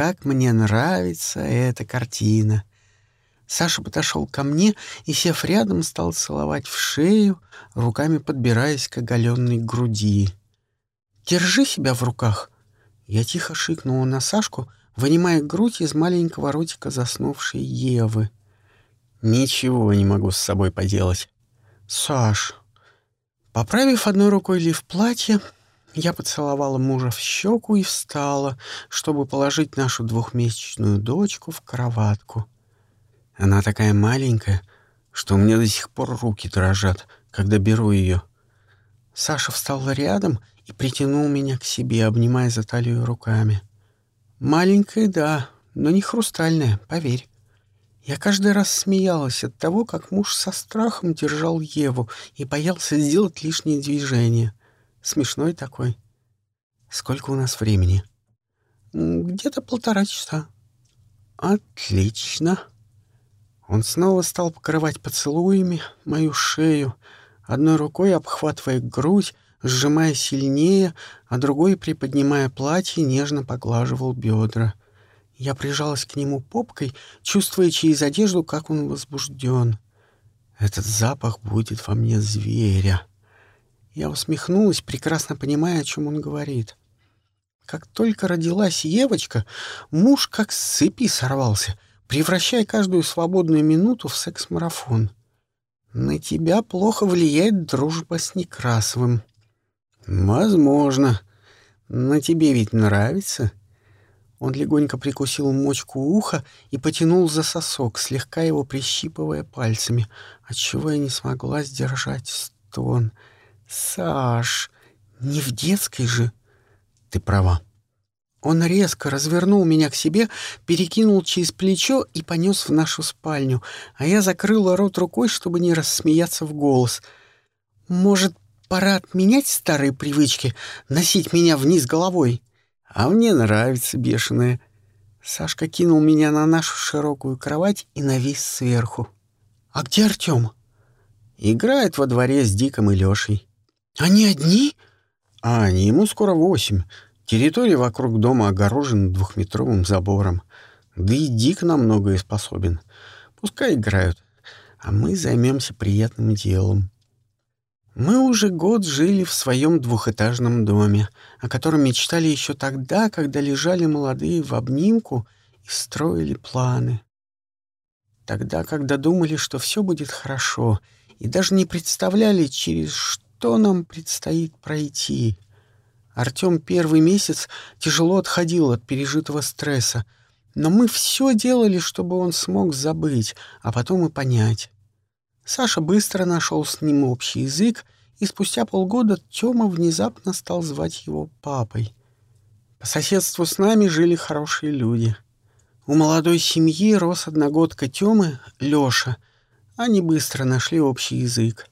как мне нравится эта картина. Саша подошел ко мне и, сев рядом, стал целовать в шею, руками подбираясь к оголенной груди. «Держи себя в руках!» Я тихо шикнула на Сашку, вынимая грудь из маленького ротика заснувшей Евы. «Ничего не могу с собой поделать». «Саш...» Поправив одной рукой лиф платья, я поцеловала мужа в щеку и встала, чтобы положить нашу двухмесячную дочку в кроватку. Она такая маленькая, что у меня до сих пор руки дрожат, когда беру ее. Саша встал рядом и притянул меня к себе, обнимая за талию руками. Маленькая, да, но не хрустальная, поверь. Я каждый раз смеялась от того, как муж со страхом держал Еву и боялся сделать лишние движения. Смешной такой. Сколько у нас времени? Где-то полтора часа. Отлично. Он снова стал покрывать поцелуями мою шею, одной рукой обхватывая грудь, сжимая сильнее, а другой, приподнимая платье, нежно поглаживал бедра. Я прижалась к нему попкой, чувствуя через одежду, как он возбужден. Этот запах будет во мне зверя. Я усмехнулась, прекрасно понимая, о чем он говорит. Как только родилась Евочка, муж как с цепи сорвался, превращая каждую свободную минуту в секс-марафон. На тебя плохо влияет дружба с Некрасовым. Возможно. На тебе ведь нравится. Он легонько прикусил мочку уха и потянул за сосок, слегка его прищипывая пальцами, отчего я не смогла сдержать стон — «Саш, не в детской же!» «Ты права». Он резко развернул меня к себе, перекинул через плечо и понес в нашу спальню, а я закрыла рот рукой, чтобы не рассмеяться в голос. «Может, пора отменять старые привычки, носить меня вниз головой?» «А мне нравится бешеная». Сашка кинул меня на нашу широкую кровать и навис сверху. «А где Артём?» «Играет во дворе с Диком и Лёшей». «Они одни?» «А, ему скоро восемь. Территория вокруг дома огорожена двухметровым забором. Да и Дик на многое способен. Пускай играют, а мы займемся приятным делом». Мы уже год жили в своем двухэтажном доме, о котором мечтали еще тогда, когда лежали молодые в обнимку и строили планы. Тогда, когда думали, что все будет хорошо, и даже не представляли, через что что нам предстоит пройти. Артем первый месяц тяжело отходил от пережитого стресса, но мы все делали, чтобы он смог забыть, а потом и понять. Саша быстро нашел с ним общий язык, и спустя полгода Тёма внезапно стал звать его папой. По соседству с нами жили хорошие люди. У молодой семьи рос одногодка Тёмы, Лёша. Они быстро нашли общий язык.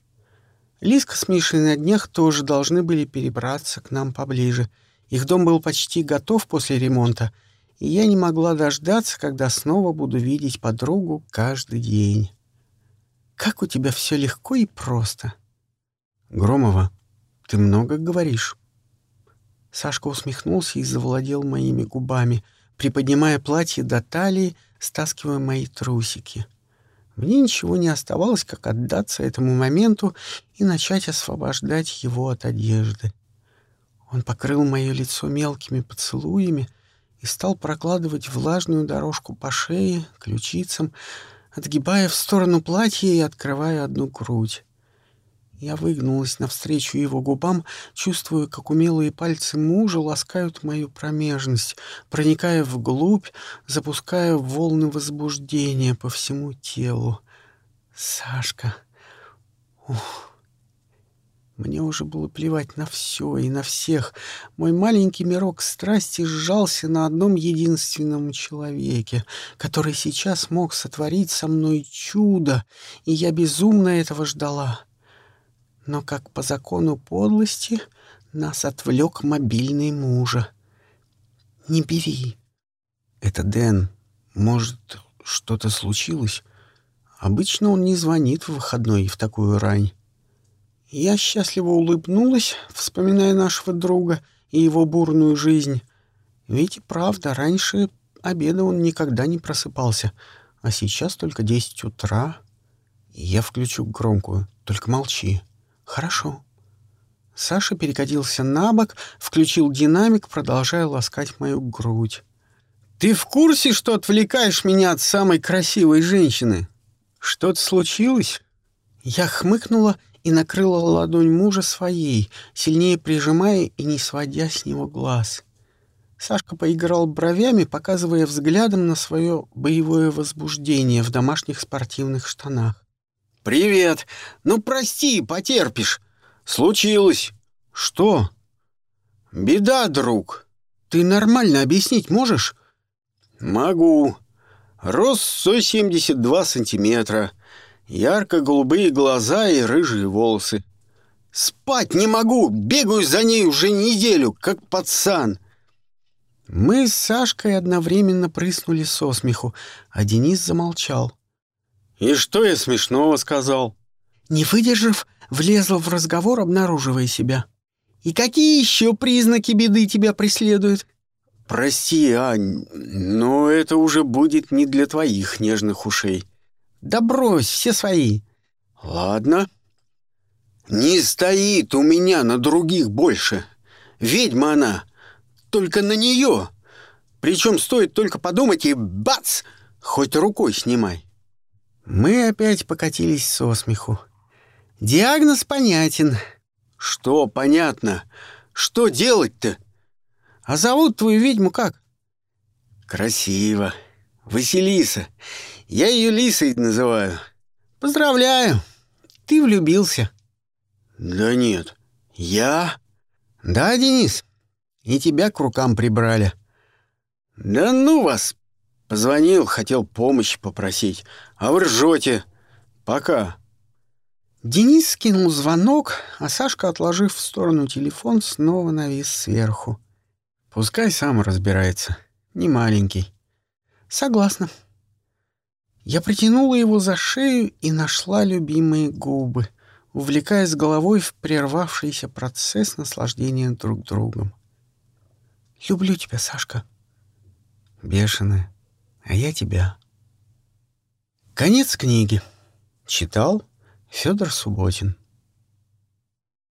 Лиска с Мишей на днях тоже должны были перебраться к нам поближе. Их дом был почти готов после ремонта, и я не могла дождаться, когда снова буду видеть подругу каждый день. Как у тебя все легко и просто. Громова, ты много говоришь. Сашка усмехнулся и завладел моими губами, приподнимая платье до талии, стаскивая мои трусики. — мне ничего не оставалось, как отдаться этому моменту и начать освобождать его от одежды. Он покрыл мое лицо мелкими поцелуями и стал прокладывать влажную дорожку по шее, ключицам, отгибая в сторону платья и открывая одну грудь. Я выгнулась навстречу его губам, чувствуя, как умелые пальцы мужа ласкают мою промежность, проникая вглубь, запуская волны возбуждения по всему телу. Сашка. Ух. Мне уже было плевать на все и на всех. Мой маленький мирок страсти сжался на одном единственном человеке, который сейчас мог сотворить со мной чудо, и я безумно этого ждала но как по закону подлости нас отвлек мобильный мужа. «Не бери». «Это Дэн. Может, что-то случилось? Обычно он не звонит в выходной и в такую рань». Я счастливо улыбнулась, вспоминая нашего друга и его бурную жизнь. Ведь правда, раньше обеда он никогда не просыпался, а сейчас только десять утра. Я включу громкую, только молчи. Хорошо. Саша перекатился на бок, включил динамик, продолжая ласкать мою грудь. «Ты в курсе, что отвлекаешь меня от самой красивой женщины? Что-то случилось?» Я хмыкнула и накрыла ладонь мужа своей, сильнее прижимая и не сводя с него глаз. Сашка поиграл бровями, показывая взглядом на свое боевое возбуждение в домашних спортивных штанах. «Привет! Ну, прости, потерпишь. Случилось. Что? Беда, друг. Ты нормально объяснить можешь? Могу. Рост 172 сантиметра. Ярко-голубые глаза и рыжие волосы. Спать не могу, бегаю за ней уже неделю, как пацан. Мы с Сашкой одновременно прыснули со смеху, а Денис замолчал. «И что я смешного сказал?» Не выдержав, влезла в разговор, обнаруживая себя. «И какие еще признаки беды тебя преследуют?» «Прости, Ань, но это уже будет не для твоих нежных ушей». «Да брось, все свои». «Ладно». «Не стоит у меня на других больше. Ведьма она. Только на нее. Причем стоит только подумать и бац! Хоть рукой снимай». Мы опять покатились со смеху. Диагноз понятен. Что понятно? Что делать-то? А зовут твою ведьму как? Красиво. Василиса. Я ее Лисой называю. Поздравляю. Ты влюбился. Да нет. Я? Да, Денис. И тебя к рукам прибрали. Да ну вас. Позвонил, хотел помощи попросить. А вы ржете. Пока. Денис скинул звонок, а Сашка, отложив в сторону телефон, снова навис сверху. Пускай сам разбирается. Не маленький. Согласна. Я притянула его за шею и нашла любимые губы, увлекаясь головой в прервавшийся процесс наслаждения друг другом. «Люблю тебя, Сашка». «Бешеная, а я тебя». Конец книги. Читал Федор Субботин